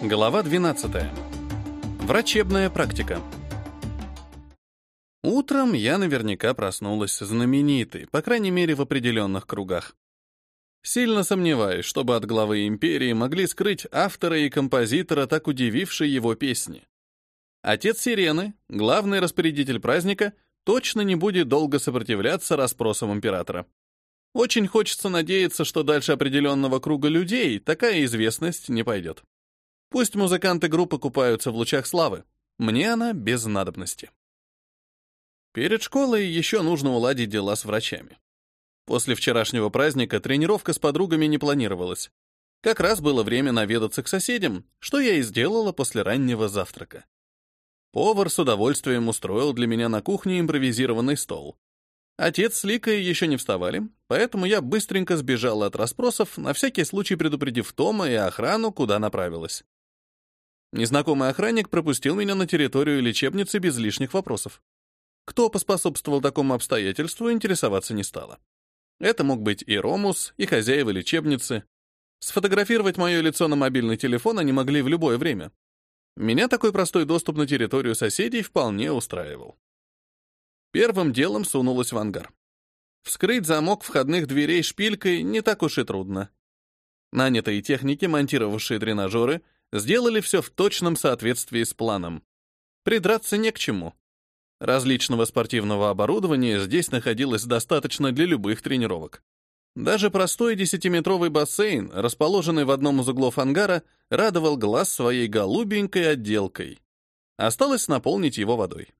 Глава 12. Врачебная практика. Утром я наверняка проснулась знаменитой, по крайней мере, в определенных кругах. Сильно сомневаюсь, чтобы от главы империи могли скрыть автора и композитора, так удивившей его песни. Отец Сирены, главный распорядитель праздника, точно не будет долго сопротивляться расспросам императора. Очень хочется надеяться, что дальше определенного круга людей такая известность не пойдет. Пусть музыканты группы купаются в лучах славы. Мне она без надобности. Перед школой еще нужно уладить дела с врачами. После вчерашнего праздника тренировка с подругами не планировалась. Как раз было время наведаться к соседям, что я и сделала после раннего завтрака. Повар с удовольствием устроил для меня на кухне импровизированный стол. Отец с Ликой еще не вставали, поэтому я быстренько сбежала от расспросов, на всякий случай предупредив Тома и охрану, куда направилась. Незнакомый охранник пропустил меня на территорию лечебницы без лишних вопросов. Кто поспособствовал такому обстоятельству, интересоваться не стало. Это мог быть и Ромус, и хозяева лечебницы. Сфотографировать мое лицо на мобильный телефон они могли в любое время. Меня такой простой доступ на территорию соседей вполне устраивал. Первым делом сунулась в ангар. Вскрыть замок входных дверей шпилькой не так уж и трудно. Нанятые техники, монтировавшие тренажеры, сделали все в точном соответствии с планом. Придраться не к чему. Различного спортивного оборудования здесь находилось достаточно для любых тренировок. Даже простой десятиметровый бассейн, расположенный в одном из углов ангара, радовал глаз своей голубенькой отделкой. Осталось наполнить его водой.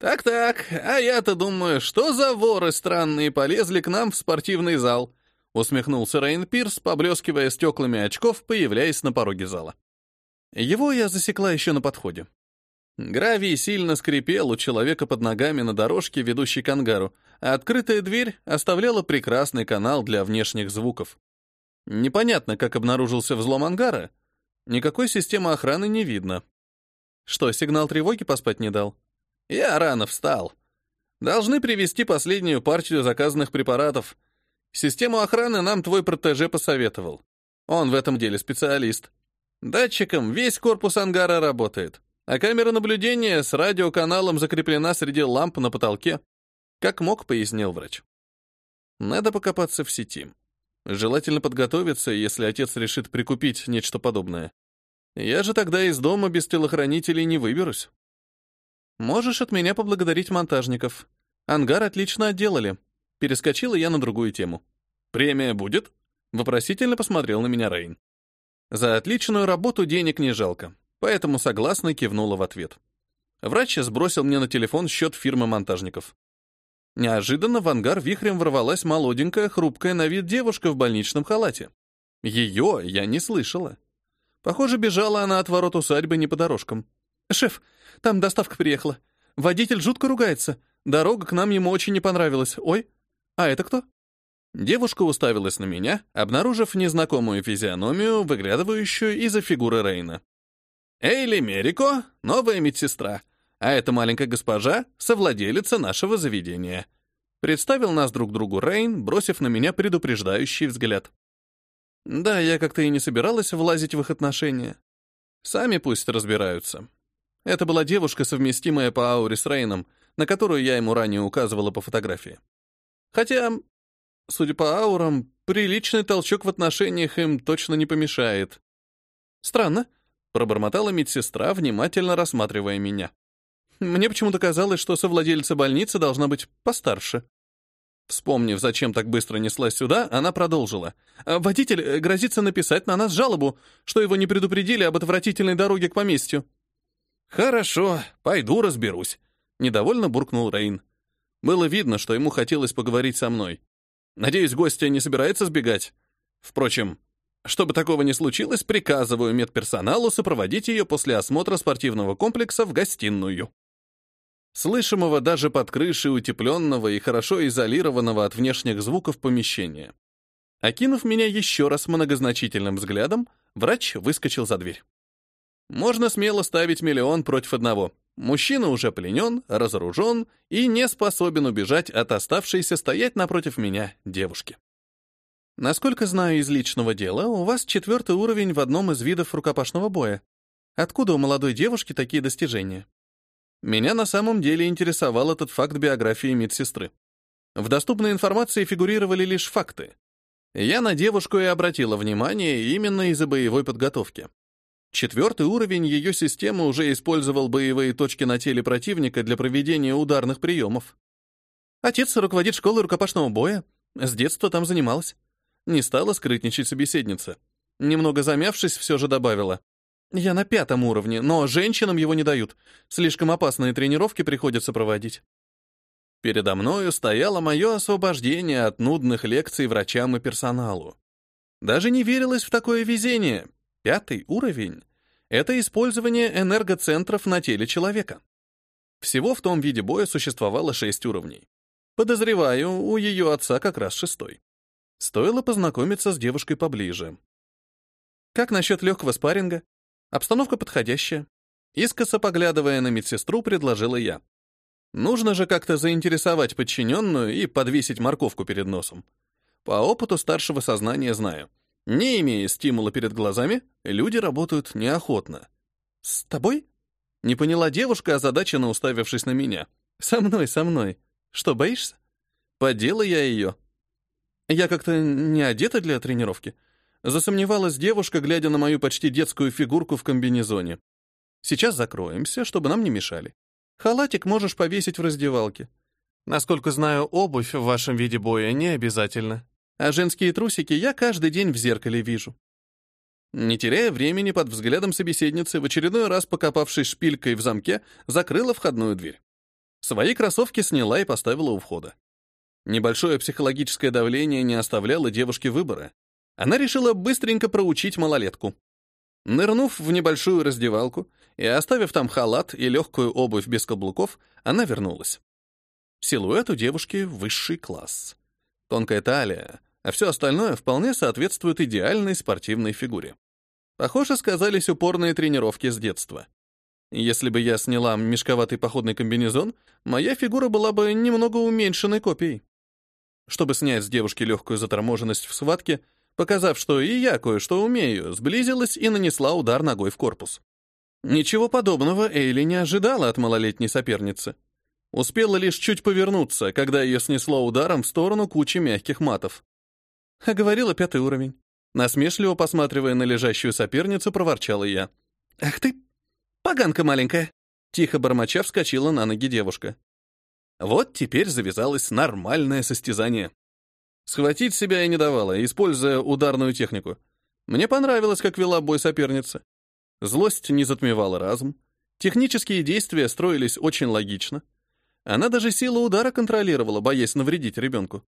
«Так-так, а я-то думаю, что за воры странные полезли к нам в спортивный зал?» Усмехнулся Рейн Пирс, поблескивая стеклами очков, появляясь на пороге зала. Его я засекла еще на подходе. Гравий сильно скрипел у человека под ногами на дорожке, ведущей к ангару, а открытая дверь оставляла прекрасный канал для внешних звуков. Непонятно, как обнаружился взлом ангара. Никакой системы охраны не видно. Что, сигнал тревоги поспать не дал? Я рано встал. Должны привезти последнюю партию заказанных препаратов — Систему охраны нам твой протеже посоветовал. Он в этом деле специалист. Датчиком весь корпус ангара работает, а камера наблюдения с радиоканалом закреплена среди ламп на потолке. Как мог, пояснил врач. Надо покопаться в сети. Желательно подготовиться, если отец решит прикупить нечто подобное. Я же тогда из дома без телохранителей не выберусь. Можешь от меня поблагодарить монтажников. Ангар отлично отделали. Перескочила я на другую тему. «Премия будет?» Вопросительно посмотрел на меня Рейн. За отличную работу денег не жалко, поэтому согласно кивнула в ответ. Врач сбросил мне на телефон счет фирмы монтажников. Неожиданно в ангар вихрем ворвалась молоденькая, хрупкая на вид девушка в больничном халате. Ее я не слышала. Похоже, бежала она от ворот усадьбы не по дорожкам. «Шеф, там доставка приехала. Водитель жутко ругается. Дорога к нам ему очень не понравилась. Ой, «А это кто?» Девушка уставилась на меня, обнаружив незнакомую физиономию, выглядывающую из-за фигуры Рейна. «Эйли Мерико, новая медсестра, а эта маленькая госпожа — совладелица нашего заведения». Представил нас друг другу Рейн, бросив на меня предупреждающий взгляд. Да, я как-то и не собиралась влазить в их отношения. Сами пусть разбираются. Это была девушка, совместимая по ауре с Рейном, на которую я ему ранее указывала по фотографии. Хотя, судя по аурам, приличный толчок в отношениях им точно не помешает. Странно, пробормотала медсестра, внимательно рассматривая меня. Мне почему-то казалось, что совладельца больницы должна быть постарше. Вспомнив, зачем так быстро неслась сюда, она продолжила. «Водитель э, грозится написать на нас жалобу, что его не предупредили об отвратительной дороге к поместью». «Хорошо, пойду разберусь», — недовольно буркнул Рейн. Было видно, что ему хотелось поговорить со мной. Надеюсь, гостья не собирается сбегать. Впрочем, чтобы такого не случилось, приказываю медперсоналу сопроводить ее после осмотра спортивного комплекса в гостиную. Слышимого даже под крышей утепленного и хорошо изолированного от внешних звуков помещения. Окинув меня еще раз многозначительным взглядом, врач выскочил за дверь. Можно смело ставить миллион против одного — Мужчина уже пленен, разоружен и не способен убежать от оставшейся стоять напротив меня девушки. Насколько знаю из личного дела, у вас четвертый уровень в одном из видов рукопашного боя. Откуда у молодой девушки такие достижения? Меня на самом деле интересовал этот факт биографии медсестры. В доступной информации фигурировали лишь факты. Я на девушку и обратила внимание именно из-за боевой подготовки. Четвертый уровень ее системы уже использовал боевые точки на теле противника для проведения ударных приемов. Отец руководит школой рукопашного боя. С детства там занималась. Не стала скрытничать собеседница. Немного замявшись, все же добавила. Я на пятом уровне, но женщинам его не дают. Слишком опасные тренировки приходится проводить. Передо мною стояло мое освобождение от нудных лекций врачам и персоналу. Даже не верилось в такое везение. Пятый уровень — это использование энергоцентров на теле человека. Всего в том виде боя существовало шесть уровней. Подозреваю, у ее отца как раз шестой. Стоило познакомиться с девушкой поближе. Как насчет легкого спарринга? Обстановка подходящая. Искоса поглядывая на медсестру, предложила я. Нужно же как-то заинтересовать подчиненную и подвесить морковку перед носом. По опыту старшего сознания знаю. Не имея стимула перед глазами, люди работают неохотно. «С тобой?» Не поняла девушка, озадаченно уставившись на меня. «Со мной, со мной. Что, боишься?» Подела я ее. Я как-то не одета для тренировки. Засомневалась девушка, глядя на мою почти детскую фигурку в комбинезоне. Сейчас закроемся, чтобы нам не мешали. Халатик можешь повесить в раздевалке. Насколько знаю, обувь в вашем виде боя не обязательно. А женские трусики я каждый день в зеркале вижу. Не теряя времени под взглядом собеседницы, в очередной раз покопавшись шпилькой в замке, закрыла входную дверь. Свои кроссовки сняла и поставила у входа. Небольшое психологическое давление не оставляло девушке выбора. Она решила быстренько проучить малолетку. Нырнув в небольшую раздевалку и оставив там халат и легкую обувь без каблуков, она вернулась. Силуэт у девушки высший класс. Тонкая талия, а все остальное вполне соответствует идеальной спортивной фигуре. Похоже, сказались упорные тренировки с детства. Если бы я сняла мешковатый походный комбинезон, моя фигура была бы немного уменьшенной копией. Чтобы снять с девушки легкую заторможенность в схватке, показав, что и я кое-что умею, сблизилась и нанесла удар ногой в корпус. Ничего подобного Эйли не ожидала от малолетней соперницы. Успела лишь чуть повернуться, когда ее снесло ударом в сторону кучи мягких матов. А говорила пятый уровень. Насмешливо посматривая на лежащую соперницу, проворчала я. «Ах ты, поганка маленькая!» Тихо бормоча вскочила на ноги девушка. Вот теперь завязалось нормальное состязание. Схватить себя я не давала, используя ударную технику. Мне понравилось, как вела бой соперница. Злость не затмевала разум. Технические действия строились очень логично. Она даже силу удара контролировала, боясь навредить ребенку.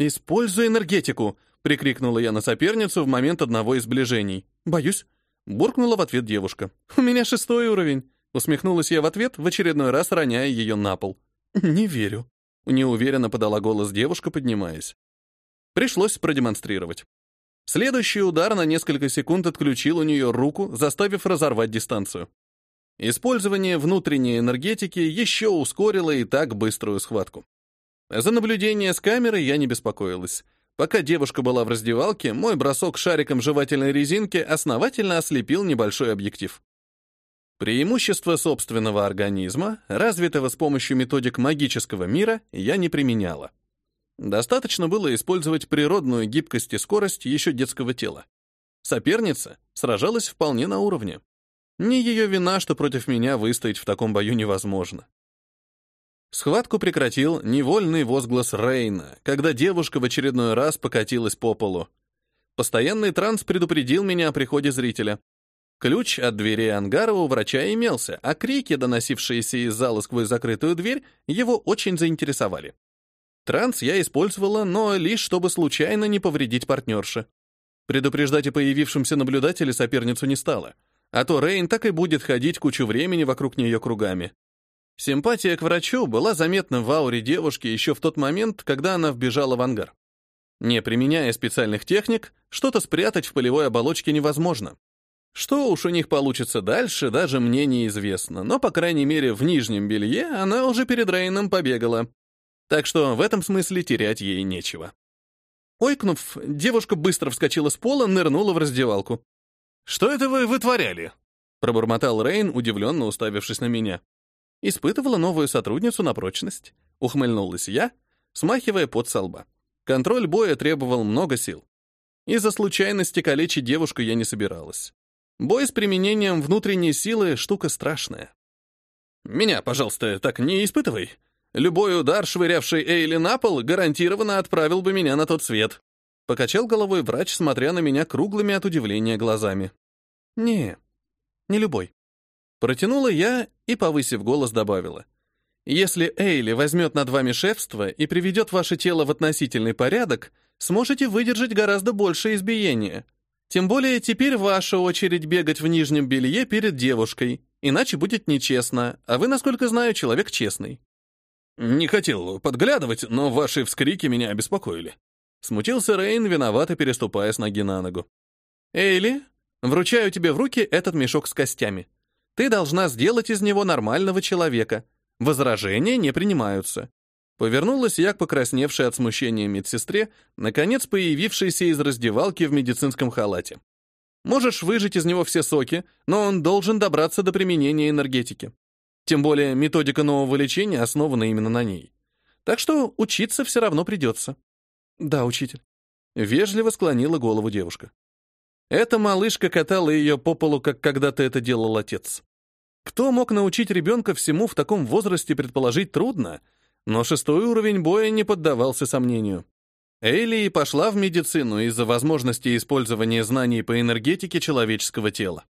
«Используй энергетику!» — прикрикнула я на соперницу в момент одного из сближений. «Боюсь!» — буркнула в ответ девушка. «У меня шестой уровень!» — усмехнулась я в ответ, в очередной раз роняя ее на пол. «Не верю!» — неуверенно подала голос девушка, поднимаясь. Пришлось продемонстрировать. Следующий удар на несколько секунд отключил у нее руку, заставив разорвать дистанцию. Использование внутренней энергетики еще ускорило и так быструю схватку. За наблюдение с камеры я не беспокоилась. Пока девушка была в раздевалке, мой бросок шариком жевательной резинки основательно ослепил небольшой объектив. Преимущество собственного организма, развитого с помощью методик магического мира, я не применяла. Достаточно было использовать природную гибкость и скорость еще детского тела. Соперница сражалась вполне на уровне. Не ее вина, что против меня выстоять в таком бою невозможно. Схватку прекратил невольный возглас Рейна, когда девушка в очередной раз покатилась по полу. Постоянный транс предупредил меня о приходе зрителя. Ключ от двери ангара у врача имелся, а крики, доносившиеся из зала сквозь закрытую дверь, его очень заинтересовали. Транс я использовала, но лишь чтобы случайно не повредить партнерше. Предупреждать о появившемся наблюдателе соперницу не стала, а то Рейн так и будет ходить кучу времени вокруг нее кругами. Симпатия к врачу была заметна в ауре девушки еще в тот момент, когда она вбежала в ангар. Не применяя специальных техник, что-то спрятать в полевой оболочке невозможно. Что уж у них получится дальше, даже мне неизвестно, но, по крайней мере, в нижнем белье она уже перед Рейном побегала. Так что в этом смысле терять ей нечего. Ойкнув, девушка быстро вскочила с пола, нырнула в раздевалку. «Что это вы вытворяли?» Пробормотал Рейн, удивленно уставившись на меня. Испытывала новую сотрудницу на прочность. Ухмыльнулась я, смахивая пот со лба. Контроль боя требовал много сил. Из-за случайности калечить девушку я не собиралась. Бой с применением внутренней силы — штука страшная. «Меня, пожалуйста, так не испытывай. Любой удар, швырявший Эйли на пол, гарантированно отправил бы меня на тот свет». Покачал головой врач, смотря на меня круглыми от удивления глазами. «Не, не любой». Протянула я и, повысив голос, добавила. «Если Эйли возьмет над вами шефство и приведет ваше тело в относительный порядок, сможете выдержать гораздо больше избиения. Тем более теперь ваша очередь бегать в нижнем белье перед девушкой, иначе будет нечестно, а вы, насколько знаю, человек честный». «Не хотел подглядывать, но ваши вскрики меня обеспокоили». Смутился Рейн, виновато переступая с ноги на ногу. «Эйли, вручаю тебе в руки этот мешок с костями. Ты должна сделать из него нормального человека. Возражения не принимаются». Повернулась я к покрасневшей от смущения медсестре, наконец появившейся из раздевалки в медицинском халате. «Можешь выжать из него все соки, но он должен добраться до применения энергетики. Тем более методика нового лечения основана именно на ней. Так что учиться все равно придется». «Да, учитель». Вежливо склонила голову девушка. Эта малышка катала ее по полу, как когда-то это делал отец. Кто мог научить ребенка всему в таком возрасте предположить трудно, но шестой уровень боя не поддавался сомнению. Эйли пошла в медицину из-за возможности использования знаний по энергетике человеческого тела.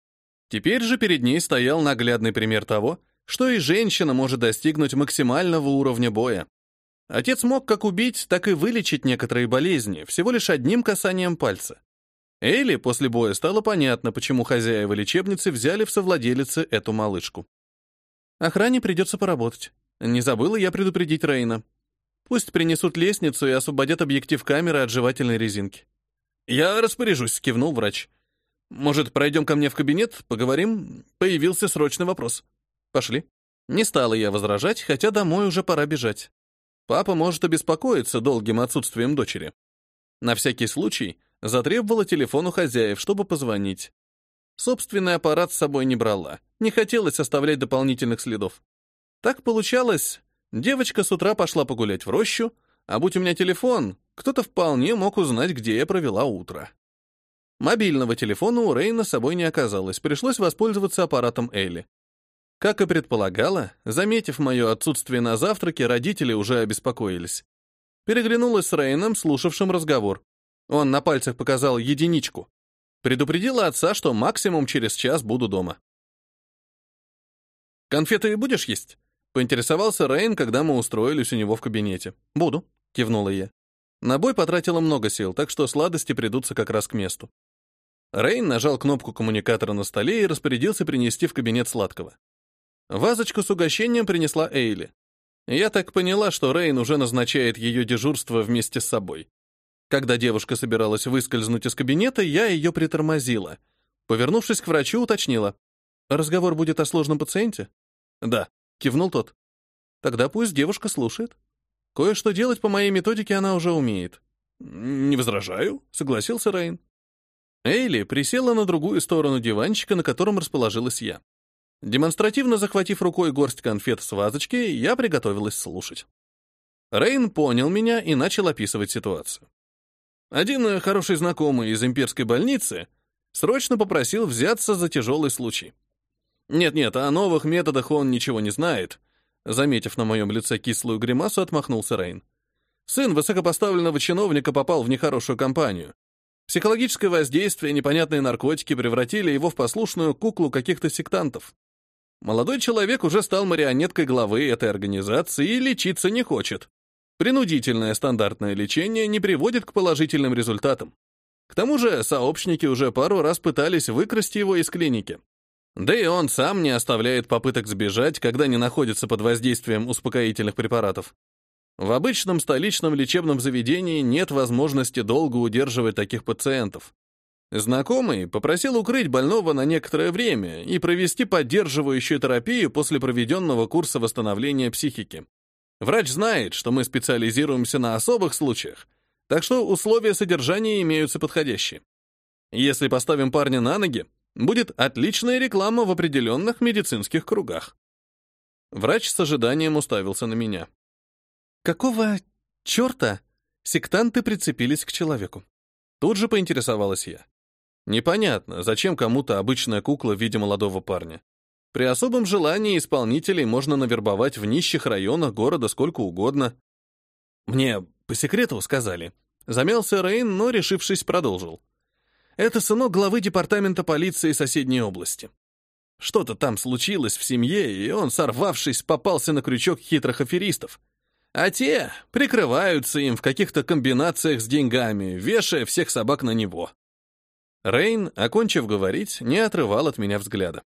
Теперь же перед ней стоял наглядный пример того, что и женщина может достигнуть максимального уровня боя. Отец мог как убить, так и вылечить некоторые болезни всего лишь одним касанием пальца. Эйли после боя стало понятно, почему хозяева лечебницы взяли в совладелицы эту малышку. Охране придется поработать. Не забыла я предупредить Рейна. Пусть принесут лестницу и освободят объектив камеры от жевательной резинки. «Я распоряжусь», — кивнул врач. «Может, пройдем ко мне в кабинет, поговорим?» Появился срочный вопрос. «Пошли». Не стала я возражать, хотя домой уже пора бежать. Папа может обеспокоиться долгим отсутствием дочери. На всякий случай затребовала телефон у хозяев, чтобы позвонить. Собственный аппарат с собой не брала. Не хотелось оставлять дополнительных следов. Так получалось, девочка с утра пошла погулять в рощу, а будь у меня телефон, кто-то вполне мог узнать, где я провела утро. Мобильного телефона у Рейна с собой не оказалось, пришлось воспользоваться аппаратом Элли. Как и предполагала, заметив мое отсутствие на завтраке, родители уже обеспокоились. Переглянулась с Рейном, слушавшим разговор. Он на пальцах показал единичку. Предупредила отца, что максимум через час буду дома. «Конфеты будешь есть?» Поинтересовался Рейн, когда мы устроились у него в кабинете. «Буду», — кивнула я. На бой потратила много сил, так что сладости придутся как раз к месту. Рейн нажал кнопку коммуникатора на столе и распорядился принести в кабинет сладкого. Вазочку с угощением принесла Эйли. Я так поняла, что Рейн уже назначает ее дежурство вместе с собой. Когда девушка собиралась выскользнуть из кабинета, я ее притормозила. Повернувшись к врачу, уточнила. «Разговор будет о сложном пациенте?» «Да», Кивнул тот. Тогда пусть девушка слушает. Кое-что делать по моей методике она уже умеет. Не возражаю, согласился Рейн. Эйли присела на другую сторону диванчика, на котором расположилась я. Демонстративно захватив рукой горсть конфет с вазочки, я приготовилась слушать. Рейн понял меня и начал описывать ситуацию. Один хороший знакомый из имперской больницы срочно попросил взяться за тяжелый случай. Нет-нет, о новых методах он ничего не знает. Заметив на моем лице кислую гримасу, отмахнулся Рейн. Сын высокопоставленного чиновника попал в нехорошую компанию. Психологическое воздействие и непонятные наркотики превратили его в послушную куклу каких-то сектантов. Молодой человек уже стал марионеткой главы этой организации и лечиться не хочет. Принудительное стандартное лечение не приводит к положительным результатам. К тому же сообщники уже пару раз пытались выкрасть его из клиники. Да и он сам не оставляет попыток сбежать, когда не находится под воздействием успокоительных препаратов. В обычном столичном лечебном заведении нет возможности долго удерживать таких пациентов. Знакомый попросил укрыть больного на некоторое время и провести поддерживающую терапию после проведенного курса восстановления психики. Врач знает, что мы специализируемся на особых случаях, Так что условия содержания имеются подходящие. Если поставим парня на ноги, будет отличная реклама в определенных медицинских кругах. Врач с ожиданием уставился на меня. Какого черта сектанты прицепились к человеку? Тут же поинтересовалась я. Непонятно, зачем кому-то обычная кукла в виде молодого парня. При особом желании исполнителей можно навербовать в нищих районах города сколько угодно. Мне по секрету сказали. Замялся Рейн, но, решившись, продолжил. Это сынок главы департамента полиции соседней области. Что-то там случилось в семье, и он, сорвавшись, попался на крючок хитрых аферистов. А те прикрываются им в каких-то комбинациях с деньгами, вешая всех собак на него. Рейн, окончив говорить, не отрывал от меня взгляда.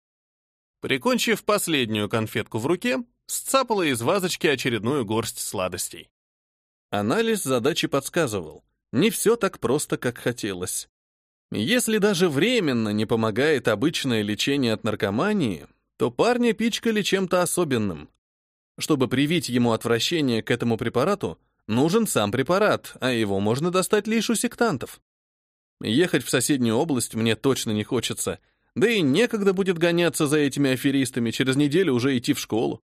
Прикончив последнюю конфетку в руке, сцапала из вазочки очередную горсть сладостей. Анализ задачи подсказывал. Не все так просто, как хотелось. Если даже временно не помогает обычное лечение от наркомании, то парня пичкали чем-то особенным. Чтобы привить ему отвращение к этому препарату, нужен сам препарат, а его можно достать лишь у сектантов. Ехать в соседнюю область мне точно не хочется, да и некогда будет гоняться за этими аферистами, через неделю уже идти в школу.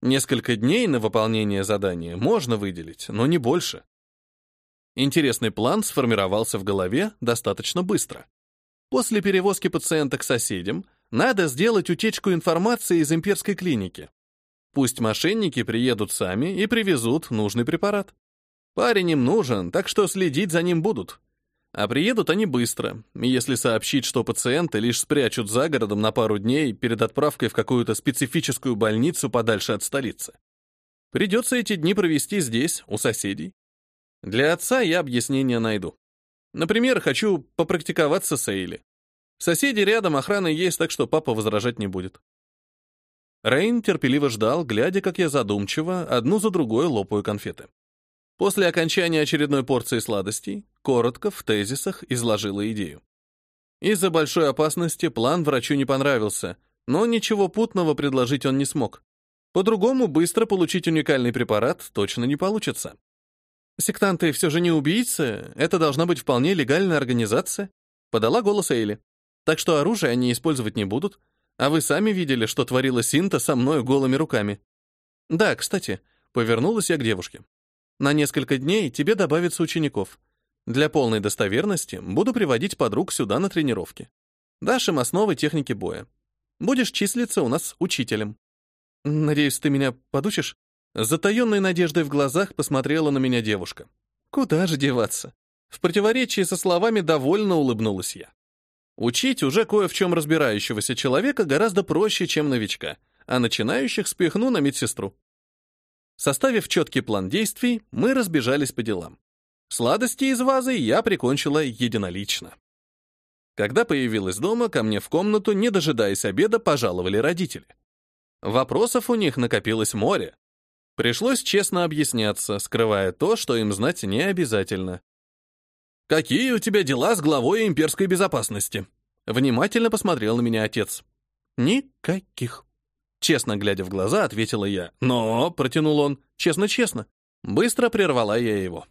Несколько дней на выполнение задания можно выделить, но не больше. Интересный план сформировался в голове достаточно быстро. После перевозки пациента к соседям надо сделать утечку информации из имперской клиники. Пусть мошенники приедут сами и привезут нужный препарат. Парень им нужен, так что следить за ним будут. А приедут они быстро, если сообщить, что пациенты лишь спрячут за городом на пару дней перед отправкой в какую-то специфическую больницу подальше от столицы. Придется эти дни провести здесь, у соседей. Для отца я объяснение найду. Например, хочу попрактиковаться с Эйли. Соседи рядом, охрана есть, так что папа возражать не будет. Рейн терпеливо ждал, глядя, как я задумчиво, одну за другой лопаю конфеты. После окончания очередной порции сладостей, коротко, в тезисах, изложила идею. Из-за большой опасности план врачу не понравился, но ничего путного предложить он не смог. По-другому быстро получить уникальный препарат точно не получится. «Сектанты все же не убийцы, это должна быть вполне легальная организация», подала голос Эйли. «Так что оружие они использовать не будут, а вы сами видели, что творила Синта со мной голыми руками. Да, кстати, повернулась я к девушке. На несколько дней тебе добавится учеников. Для полной достоверности буду приводить подруг сюда на тренировки. Дашь им основы техники боя. Будешь числиться у нас учителем. Надеюсь, ты меня подучишь? С затаенной надеждой в глазах посмотрела на меня девушка. Куда же деваться? В противоречии со словами довольно улыбнулась я. Учить уже кое в чем разбирающегося человека гораздо проще, чем новичка, а начинающих спихну на медсестру. Составив четкий план действий, мы разбежались по делам. Сладости из вазы я прикончила единолично. Когда появилась дома, ко мне в комнату, не дожидаясь обеда, пожаловали родители. Вопросов у них накопилось море. Пришлось честно объясняться, скрывая то, что им знать не обязательно. «Какие у тебя дела с главой имперской безопасности?» Внимательно посмотрел на меня отец. «Никаких». Честно глядя в глаза, ответила я. «Но», — протянул он, — «честно-честно». Быстро прервала я его.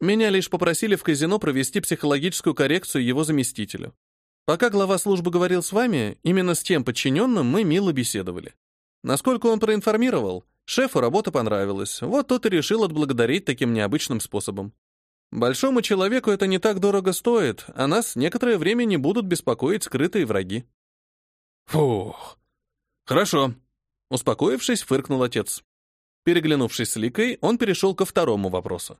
Меня лишь попросили в казино провести психологическую коррекцию его заместителю. Пока глава службы говорил с вами, именно с тем подчиненным мы мило беседовали. Насколько он проинформировал, шефу работа понравилась, вот тот и решил отблагодарить таким необычным способом. Большому человеку это не так дорого стоит, а нас некоторое время не будут беспокоить скрытые враги. Фух. Хорошо. Успокоившись, фыркнул отец. Переглянувшись с Ликой, он перешел ко второму вопросу.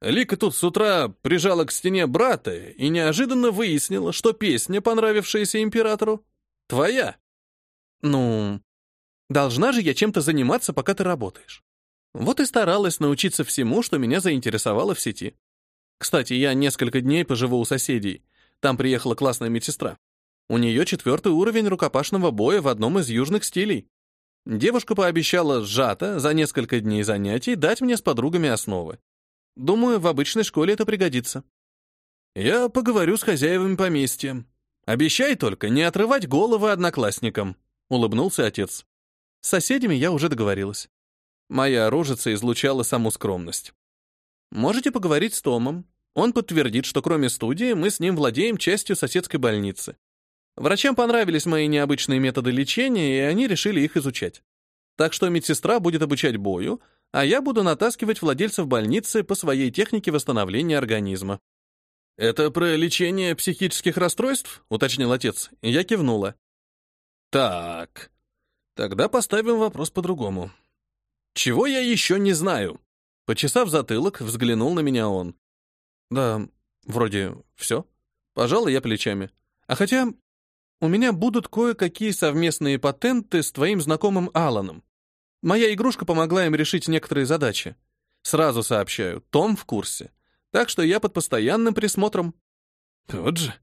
Лика тут с утра прижала к стене брата и неожиданно выяснила, что песня, понравившаяся императору, твоя. Ну, должна же я чем-то заниматься, пока ты работаешь. Вот и старалась научиться всему, что меня заинтересовало в сети. Кстати, я несколько дней поживу у соседей. Там приехала классная медсестра. У нее четвертый уровень рукопашного боя в одном из южных стилей. Девушка пообещала сжато за несколько дней занятий дать мне с подругами основы. Думаю, в обычной школе это пригодится. Я поговорю с хозяевами поместья. Обещай только не отрывать головы одноклассникам, улыбнулся отец. С соседями я уже договорилась. Моя рожица излучала саму скромность. Можете поговорить с Томом. Он подтвердит, что кроме студии мы с ним владеем частью соседской больницы. Врачам понравились мои необычные методы лечения, и они решили их изучать. Так что медсестра будет обучать бою, а я буду натаскивать владельцев больницы по своей технике восстановления организма. «Это про лечение психических расстройств?» — уточнил отец. Я кивнула. «Так, тогда поставим вопрос по-другому. Чего я еще не знаю?» Почесав затылок, взглянул на меня он. «Да, вроде все. Пожалуй, я плечами. А хотя у меня будут кое-какие совместные патенты с твоим знакомым Аланом. Моя игрушка помогла им решить некоторые задачи. Сразу сообщаю, Том в курсе. Так что я под постоянным присмотром. Вот же,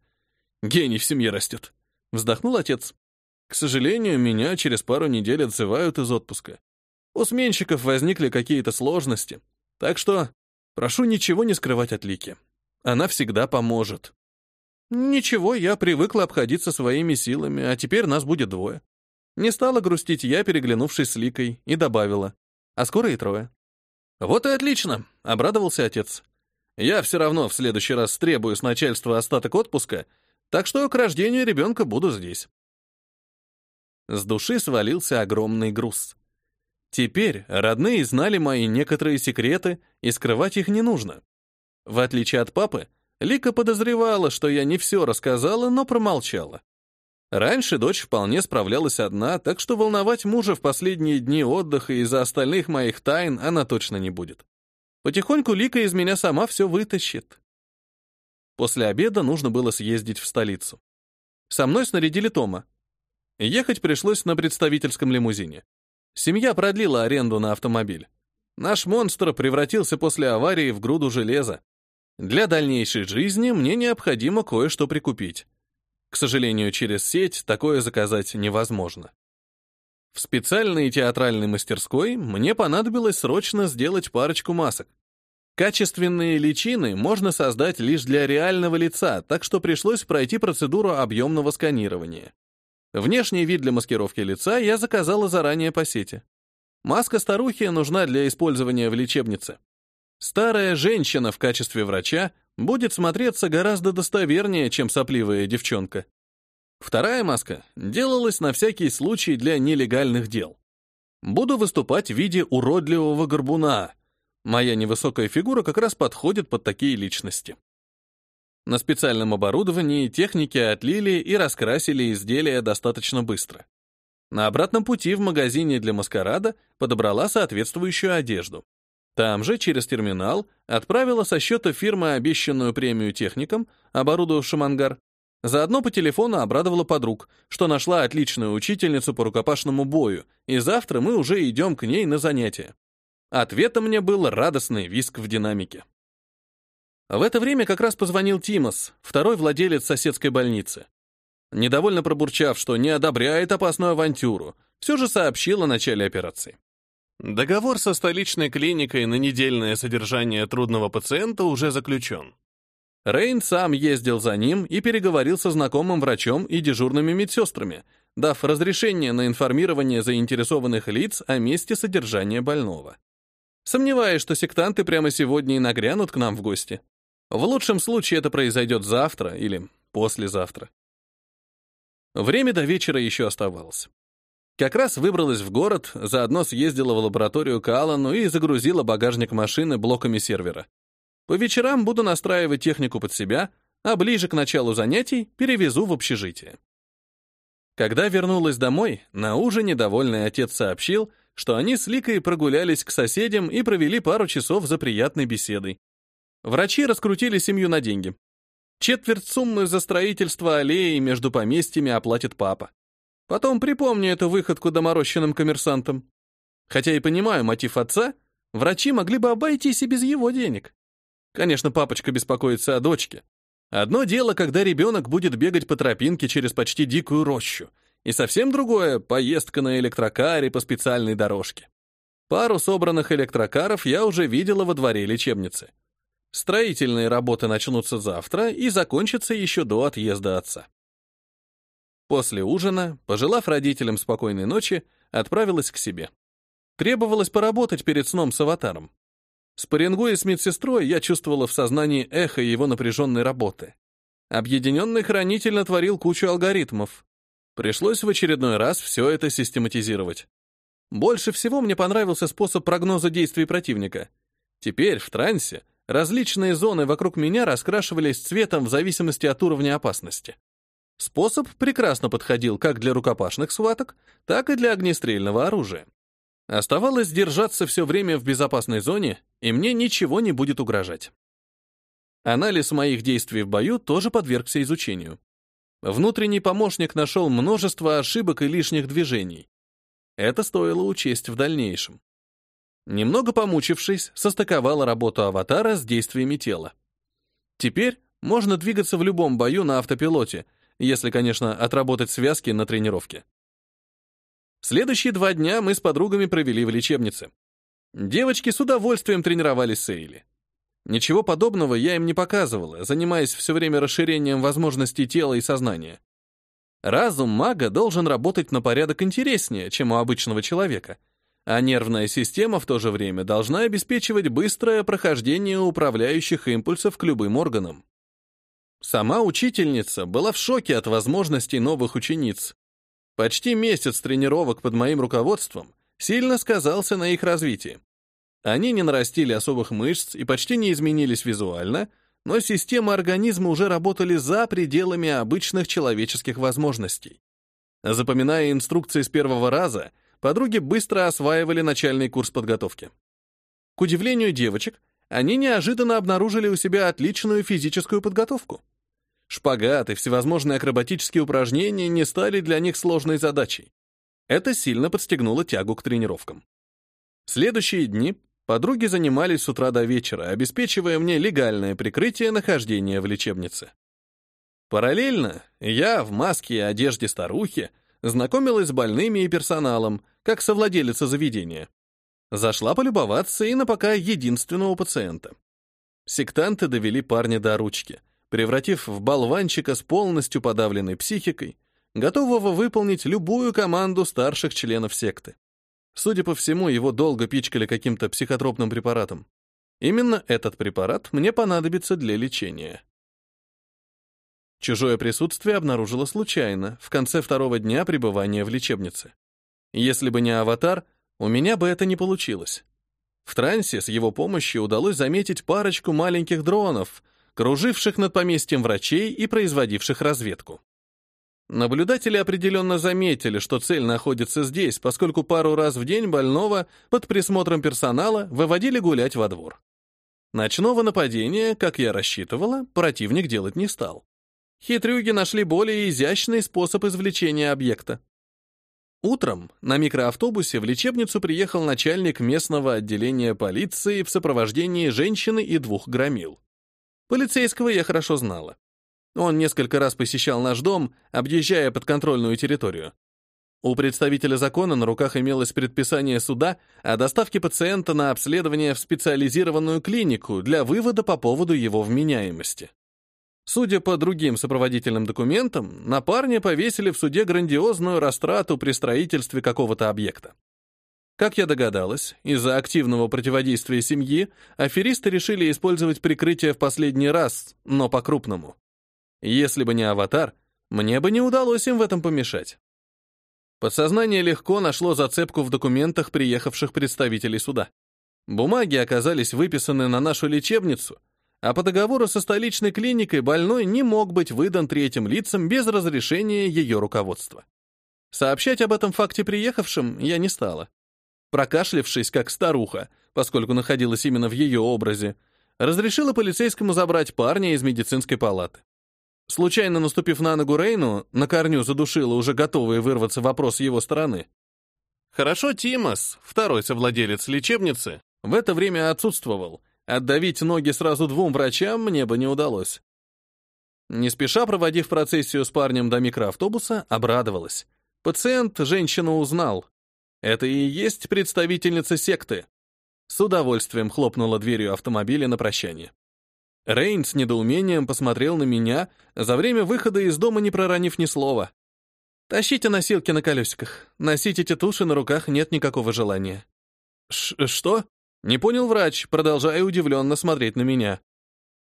гений в семье растет. Вздохнул отец. К сожалению, меня через пару недель отзывают из отпуска. У сменщиков возникли какие-то сложности. Так что прошу ничего не скрывать от Лики. Она всегда поможет. Ничего, я привыкла обходиться своими силами, а теперь нас будет двое. Не стала грустить я, переглянувшись с Ликой, и добавила. А скоро и трое. Вот и отлично, обрадовался отец. Я все равно в следующий раз требую с начальства остаток отпуска, так что к рождению ребенка буду здесь. С души свалился огромный груз. Теперь родные знали мои некоторые секреты, и скрывать их не нужно. В отличие от папы, Лика подозревала, что я не все рассказала, но промолчала. Раньше дочь вполне справлялась одна, так что волновать мужа в последние дни отдыха из-за остальных моих тайн она точно не будет. Потихоньку Лика из меня сама все вытащит. После обеда нужно было съездить в столицу. Со мной снарядили Тома. Ехать пришлось на представительском лимузине. Семья продлила аренду на автомобиль. Наш монстр превратился после аварии в груду железа. Для дальнейшей жизни мне необходимо кое-что прикупить. К сожалению, через сеть такое заказать невозможно. В специальной театральной мастерской мне понадобилось срочно сделать парочку масок. Качественные личины можно создать лишь для реального лица, так что пришлось пройти процедуру объемного сканирования. Внешний вид для маскировки лица я заказала заранее по сети. Маска старухи нужна для использования в лечебнице. Старая женщина в качестве врача будет смотреться гораздо достовернее, чем сопливая девчонка. Вторая маска делалась на всякий случай для нелегальных дел. Буду выступать в виде уродливого горбуна. Моя невысокая фигура как раз подходит под такие личности. На специальном оборудовании техники отлили и раскрасили изделия достаточно быстро. На обратном пути в магазине для маскарада подобрала соответствующую одежду. Там же, через терминал, отправила со счета фирмы обещанную премию техникам, оборудовавшим ангар. Заодно по телефону обрадовала подруг, что нашла отличную учительницу по рукопашному бою, и завтра мы уже идем к ней на занятия. Ответом мне был радостный виск в динамике. В это время как раз позвонил Тимос, второй владелец соседской больницы. Недовольно пробурчав, что не одобряет опасную авантюру, все же сообщил о начале операции. Договор со столичной клиникой на недельное содержание трудного пациента уже заключен. Рейн сам ездил за ним и переговорил со знакомым врачом и дежурными медсестрами, дав разрешение на информирование заинтересованных лиц о месте содержания больного. Сомневаюсь, что сектанты прямо сегодня и нагрянут к нам в гости. В лучшем случае это произойдет завтра или послезавтра. Время до вечера еще оставалось. Как раз выбралась в город, заодно съездила в лабораторию к Аллану и загрузила багажник машины блоками сервера. По вечерам буду настраивать технику под себя, а ближе к началу занятий перевезу в общежитие. Когда вернулась домой, на ужине довольный отец сообщил, что они с Ликой прогулялись к соседям и провели пару часов за приятной беседой. Врачи раскрутили семью на деньги. Четверть суммы за строительство аллеи между поместьями оплатит папа. Потом припомню эту выходку доморощенным коммерсантам. Хотя и понимаю мотив отца, врачи могли бы обойтись и без его денег. Конечно, папочка беспокоится о дочке. Одно дело, когда ребенок будет бегать по тропинке через почти дикую рощу, и совсем другое — поездка на электрокаре по специальной дорожке. Пару собранных электрокаров я уже видела во дворе лечебницы. Строительные работы начнутся завтра и закончатся еще до отъезда отца. После ужина, пожелав родителям спокойной ночи, отправилась к себе. Требовалось поработать перед сном с аватаром. Спарингуя с медсестрой, я чувствовала в сознании эхо его напряженной работы. Объединенный хранитель натворил кучу алгоритмов. Пришлось в очередной раз все это систематизировать. Больше всего мне понравился способ прогноза действий противника. Теперь, в трансе, различные зоны вокруг меня раскрашивались цветом в зависимости от уровня опасности. Способ прекрасно подходил как для рукопашных схваток, так и для огнестрельного оружия. Оставалось держаться все время в безопасной зоне, и мне ничего не будет угрожать. Анализ моих действий в бою тоже подвергся изучению. Внутренний помощник нашел множество ошибок и лишних движений. Это стоило учесть в дальнейшем. Немного помучившись, состыковала работу аватара с действиями тела. Теперь можно двигаться в любом бою на автопилоте, если, конечно, отработать связки на тренировке. Следующие два дня мы с подругами провели в лечебнице. Девочки с удовольствием тренировались с Эйли. Ничего подобного я им не показывала, занимаясь все время расширением возможностей тела и сознания. Разум мага должен работать на порядок интереснее, чем у обычного человека, а нервная система в то же время должна обеспечивать быстрое прохождение управляющих импульсов к любым органам. Сама учительница была в шоке от возможностей новых учениц. Почти месяц тренировок под моим руководством сильно сказался на их развитии. Они не нарастили особых мышц и почти не изменились визуально — но системы организма уже работали за пределами обычных человеческих возможностей. Запоминая инструкции с первого раза, подруги быстро осваивали начальный курс подготовки. К удивлению девочек, они неожиданно обнаружили у себя отличную физическую подготовку. Шпагат и всевозможные акробатические упражнения не стали для них сложной задачей. Это сильно подстегнуло тягу к тренировкам. Следующие дни Подруги занимались с утра до вечера, обеспечивая мне легальное прикрытие нахождения в лечебнице. Параллельно я в маске и одежде старухи знакомилась с больными и персоналом, как совладелица заведения. Зашла полюбоваться и на пока единственного пациента. Сектанты довели парня до ручки, превратив в болванчика с полностью подавленной психикой, готового выполнить любую команду старших членов секты. Судя по всему, его долго пичкали каким-то психотропным препаратом. Именно этот препарат мне понадобится для лечения. Чужое присутствие обнаружила случайно, в конце второго дня пребывания в лечебнице. Если бы не аватар, у меня бы это не получилось. В трансе с его помощью удалось заметить парочку маленьких дронов, круживших над поместьем врачей и производивших разведку. Наблюдатели определенно заметили, что цель находится здесь, поскольку пару раз в день больного под присмотром персонала выводили гулять во двор. Ночного нападения, как я рассчитывала, противник делать не стал. Хитрюги нашли более изящный способ извлечения объекта. Утром на микроавтобусе в лечебницу приехал начальник местного отделения полиции в сопровождении женщины и двух громил. Полицейского я хорошо знала. Он несколько раз посещал наш дом, объезжая подконтрольную территорию. У представителя закона на руках имелось предписание суда о доставке пациента на обследование в специализированную клинику для вывода по поводу его вменяемости. Судя по другим сопроводительным документам, на парня повесили в суде грандиозную растрату при строительстве какого-то объекта. Как я догадалась, из-за активного противодействия семьи аферисты решили использовать прикрытие в последний раз, но по-крупному. Если бы не аватар, мне бы не удалось им в этом помешать. Подсознание легко нашло зацепку в документах приехавших представителей суда. Бумаги оказались выписаны на нашу лечебницу, а по договору со столичной клиникой больной не мог быть выдан третьим лицам без разрешения ее руководства. Сообщать об этом факте приехавшим я не стала. Прокашлившись, как старуха, поскольку находилась именно в ее образе, разрешила полицейскому забрать парня из медицинской палаты. Случайно наступив на ногу Рейну, на корню задушила уже готовый вырваться вопрос его стороны. Хорошо Тимос, второй совладелец лечебницы, в это время отсутствовал. Отдавить ноги сразу двум врачам мне бы не удалось. Не спеша проводив процессию с парнем до микроавтобуса, обрадовалась. Пациент женщину узнал. Это и есть представительница секты. С удовольствием хлопнула дверью автомобиля на прощание. Рейн с недоумением посмотрел на меня, за время выхода из дома не проронив ни слова. «Тащите носилки на колесиках. Носить эти туши на руках нет никакого желания». Ш «Что?» Не понял врач, продолжая удивленно смотреть на меня.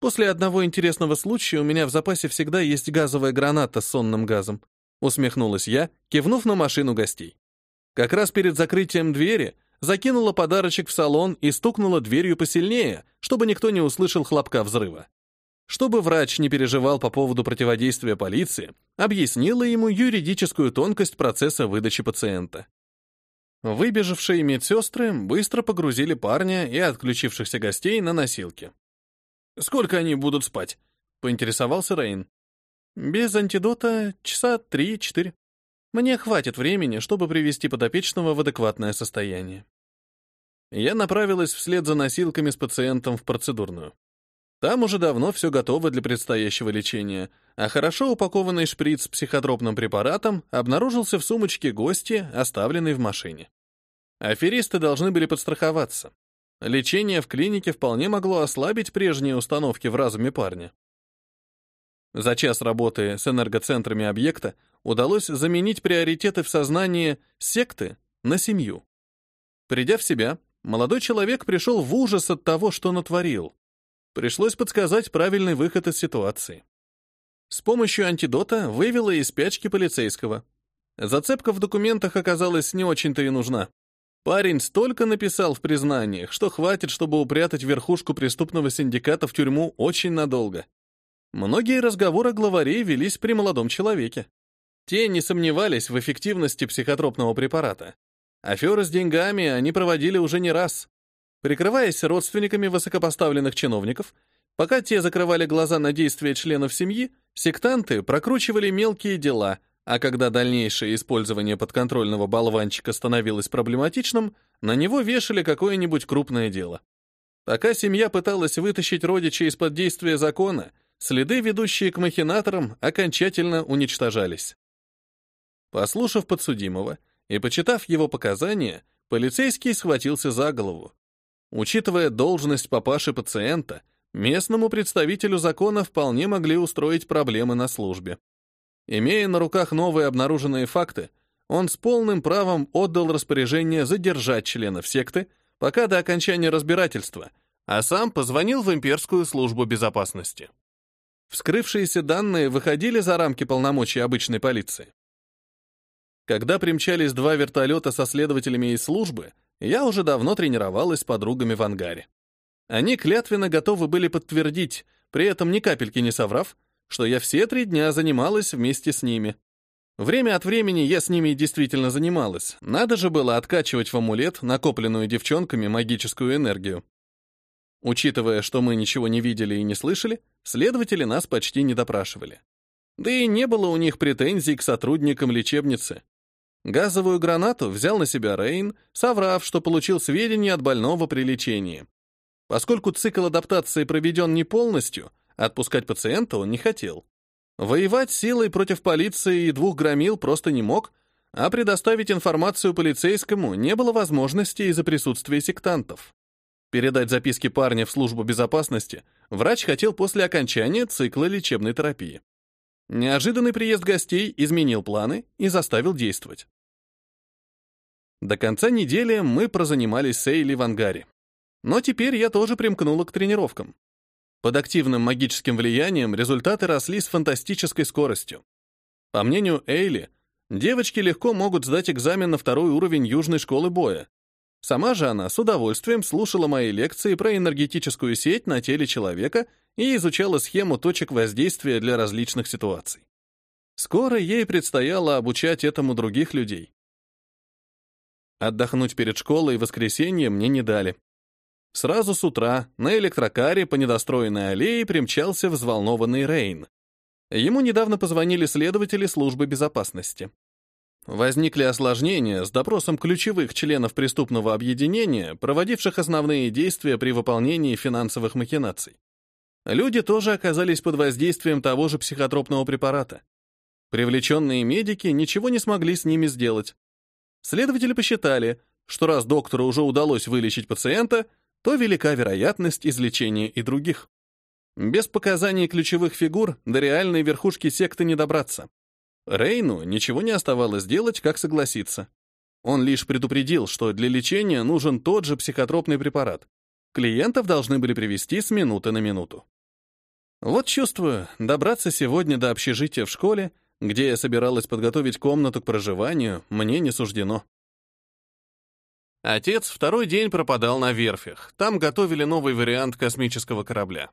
После одного интересного случая у меня в запасе всегда есть газовая граната с сонным газом. Усмехнулась я, кивнув на машину гостей. Как раз перед закрытием двери закинула подарочек в салон и стукнула дверью посильнее, чтобы никто не услышал хлопка взрыва. Чтобы врач не переживал по поводу противодействия полиции, объяснила ему юридическую тонкость процесса выдачи пациента. Выбежавшие медсестры быстро погрузили парня и отключившихся гостей на носилки. «Сколько они будут спать?» — поинтересовался Рейн. «Без антидота часа три-четыре. Мне хватит времени, чтобы привести подопечного в адекватное состояние». Я направилась вслед за носилками с пациентом в процедурную. Там уже давно все готово для предстоящего лечения, а хорошо упакованный шприц с психотропным препаратом обнаружился в сумочке гости, оставленной в машине. Аферисты должны были подстраховаться. Лечение в клинике вполне могло ослабить прежние установки в разуме парня. За час работы с энергоцентрами объекта удалось заменить приоритеты в сознании секты на семью. Придя в себя, молодой человек пришел в ужас от того, что натворил. Пришлось подсказать правильный выход из ситуации. С помощью антидота вывела из спячки полицейского. Зацепка в документах оказалась не очень-то и нужна. Парень столько написал в признаниях, что хватит, чтобы упрятать верхушку преступного синдиката в тюрьму очень надолго. Многие разговоры главарей велись при молодом человеке. Те не сомневались в эффективности психотропного препарата. Аферы с деньгами они проводили уже не раз. Прикрываясь родственниками высокопоставленных чиновников, пока те закрывали глаза на действия членов семьи, Сектанты прокручивали мелкие дела, а когда дальнейшее использование подконтрольного болванчика становилось проблематичным, на него вешали какое-нибудь крупное дело. Пока семья пыталась вытащить родича из-под действия закона, следы, ведущие к махинаторам, окончательно уничтожались. Послушав подсудимого и почитав его показания, полицейский схватился за голову. Учитывая должность папаши пациента, Местному представителю закона вполне могли устроить проблемы на службе. Имея на руках новые обнаруженные факты, он с полным правом отдал распоряжение задержать членов секты, пока до окончания разбирательства, а сам позвонил в имперскую службу безопасности. Вскрывшиеся данные выходили за рамки полномочий обычной полиции. Когда примчались два вертолета со следователями из службы, я уже давно тренировалась с подругами в ангаре. Они клятвенно готовы были подтвердить, при этом ни капельки не соврав, что я все три дня занималась вместе с ними. Время от времени я с ними действительно занималась. Надо же было откачивать в амулет накопленную девчонками магическую энергию. Учитывая, что мы ничего не видели и не слышали, следователи нас почти не допрашивали. Да и не было у них претензий к сотрудникам лечебницы. Газовую гранату взял на себя Рейн, соврав, что получил сведения от больного при лечении. Поскольку цикл адаптации проведен не полностью, отпускать пациента он не хотел. Воевать силой против полиции и двух громил просто не мог, а предоставить информацию полицейскому не было возможности из-за присутствия сектантов. Передать записки парня в службу безопасности врач хотел после окончания цикла лечебной терапии. Неожиданный приезд гостей изменил планы и заставил действовать. До конца недели мы прозанимались с Эйли в ангаре. Но теперь я тоже примкнула к тренировкам. Под активным магическим влиянием результаты росли с фантастической скоростью. По мнению Эйли, девочки легко могут сдать экзамен на второй уровень Южной школы боя. Сама же она с удовольствием слушала мои лекции про энергетическую сеть на теле человека и изучала схему точек воздействия для различных ситуаций. Скоро ей предстояло обучать этому других людей. Отдохнуть перед школой и воскресенье мне не дали. Сразу с утра на электрокаре по недостроенной аллее примчался взволнованный Рейн. Ему недавно позвонили следователи службы безопасности. Возникли осложнения с допросом ключевых членов преступного объединения, проводивших основные действия при выполнении финансовых махинаций. Люди тоже оказались под воздействием того же психотропного препарата. Привлеченные медики ничего не смогли с ними сделать. Следователи посчитали, что раз доктору уже удалось вылечить пациента, то велика вероятность излечения и других. Без показаний ключевых фигур до реальной верхушки секты не добраться. Рейну ничего не оставалось делать, как согласиться. Он лишь предупредил, что для лечения нужен тот же психотропный препарат. Клиентов должны были привести с минуты на минуту. Вот чувствую, добраться сегодня до общежития в школе, где я собиралась подготовить комнату к проживанию, мне не суждено. Отец второй день пропадал на верфях. Там готовили новый вариант космического корабля.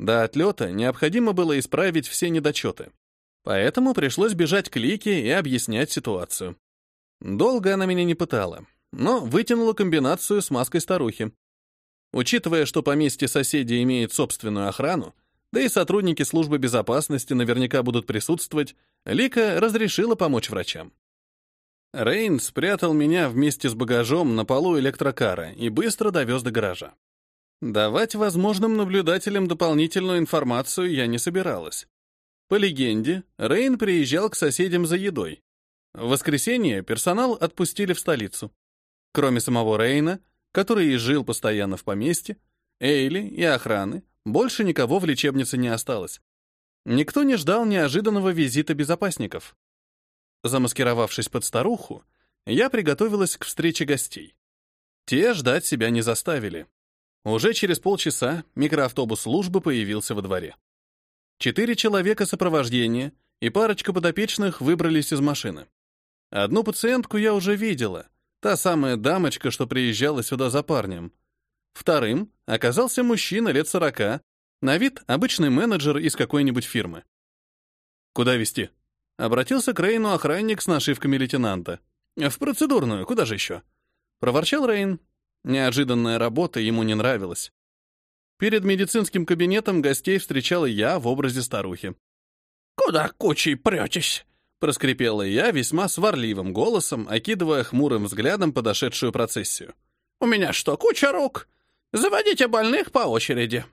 До отлета необходимо было исправить все недочеты. Поэтому пришлось бежать к Лике и объяснять ситуацию. Долго она меня не пытала, но вытянула комбинацию с маской старухи. Учитывая, что поместье соседей имеет собственную охрану, да и сотрудники службы безопасности наверняка будут присутствовать, Лика разрешила помочь врачам. Рейн спрятал меня вместе с багажом на полу электрокара и быстро довез до гаража. Давать возможным наблюдателям дополнительную информацию я не собиралась. По легенде, Рейн приезжал к соседям за едой. В воскресенье персонал отпустили в столицу. Кроме самого Рейна, который и жил постоянно в поместье, Эйли и охраны, больше никого в лечебнице не осталось. Никто не ждал неожиданного визита безопасников. Замаскировавшись под старуху, я приготовилась к встрече гостей. Те ждать себя не заставили. Уже через полчаса микроавтобус службы появился во дворе. Четыре человека сопровождения и парочка подопечных выбрались из машины. Одну пациентку я уже видела, та самая дамочка, что приезжала сюда за парнем. Вторым оказался мужчина лет сорока, на вид обычный менеджер из какой-нибудь фирмы. «Куда везти?» Обратился к Рейну охранник с нашивками лейтенанта. «В процедурную, куда же еще?» Проворчал Рейн. Неожиданная работа ему не нравилась. Перед медицинским кабинетом гостей встречала я в образе старухи. «Куда кучей претесь?» проскрипела я весьма сварливым голосом, окидывая хмурым взглядом подошедшую процессию. «У меня что, куча рук? Заводите больных по очереди».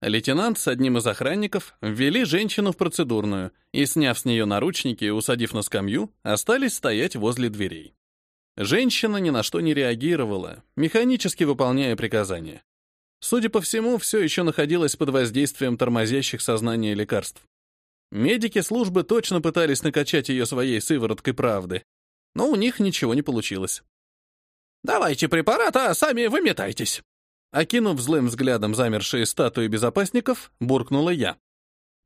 Лейтенант с одним из охранников ввели женщину в процедурную и, сняв с нее наручники и усадив на скамью, остались стоять возле дверей. Женщина ни на что не реагировала, механически выполняя приказания. Судя по всему, все еще находилась под воздействием тормозящих сознание лекарств. Медики службы точно пытались накачать ее своей сывороткой правды, но у них ничего не получилось. «Давайте препарат, а сами выметайтесь!» Окинув злым взглядом замершие статуи безопасников, буркнула я.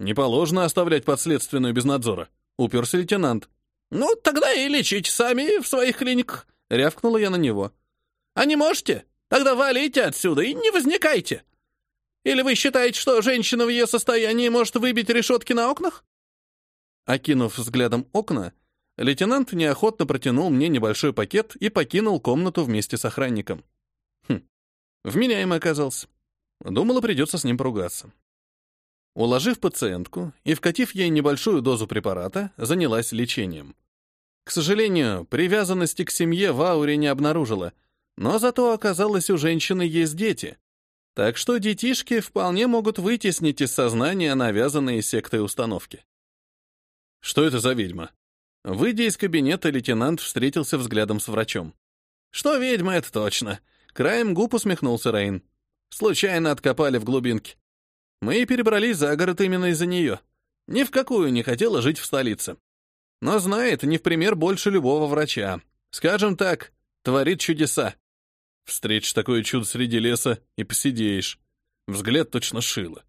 «Не положено оставлять подследственную без надзора», — уперся лейтенант. «Ну, тогда и лечите сами в своих клиниках», — рявкнула я на него. «А не можете? Тогда валите отсюда и не возникайте!» Или вы считаете, что женщина в ее состоянии может выбить решетки на окнах?» Окинув взглядом окна, лейтенант неохотно протянул мне небольшой пакет и покинул комнату вместе с охранником. Хм, вменяемый оказался. Думала, придется с ним поругаться. Уложив пациентку и вкатив ей небольшую дозу препарата, занялась лечением. К сожалению, привязанности к семье в ауре не обнаружила, но зато оказалось, у женщины есть дети, так что детишки вполне могут вытеснить из сознания навязанные сектой установки. Что это за ведьма? Выйдя из кабинета, лейтенант встретился взглядом с врачом. Что ведьма, это точно. Краем губ усмехнулся Рейн. Случайно откопали в глубинке. Мы и перебрались за город именно из-за нее. Ни в какую не хотела жить в столице. Но знает, не в пример больше любого врача. Скажем так, творит чудеса. Встретишь такое чудо среди леса и посидеешь. Взгляд точно шило.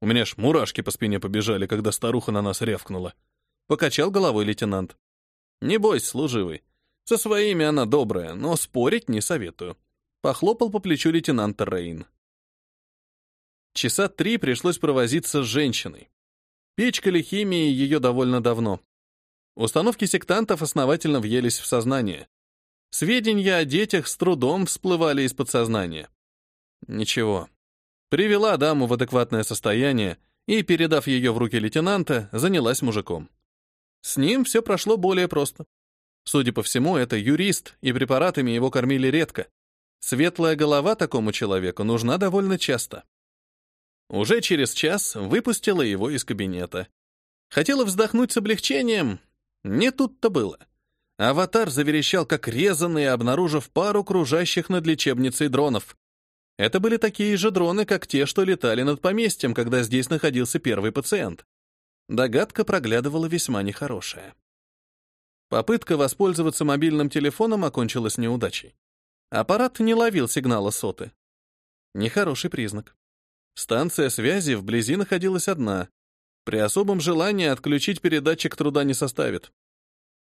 У меня ж мурашки по спине побежали, когда старуха на нас рявкнула. Покачал головой лейтенант. Не бойся, служивый. Со своими она добрая, но спорить не советую. Похлопал по плечу лейтенанта Рейн. Часа три пришлось провозиться с женщиной. Пичкали химией ее довольно давно. Установки сектантов основательно въелись в сознание. Сведения о детях с трудом всплывали из подсознания. Ничего. Привела даму в адекватное состояние и, передав ее в руки лейтенанта, занялась мужиком. С ним все прошло более просто. Судя по всему, это юрист, и препаратами его кормили редко. Светлая голова такому человеку нужна довольно часто. Уже через час выпустила его из кабинета. Хотела вздохнуть с облегчением. Не тут-то было. Аватар заверещал, как резанный, обнаружив пару кружащих над лечебницей дронов. Это были такие же дроны, как те, что летали над поместьем, когда здесь находился первый пациент. Догадка проглядывала весьма нехорошая. Попытка воспользоваться мобильным телефоном окончилась неудачей. Аппарат не ловил сигнала соты. Нехороший признак. Станция связи вблизи находилась одна. При особом желании отключить передатчик труда не составит.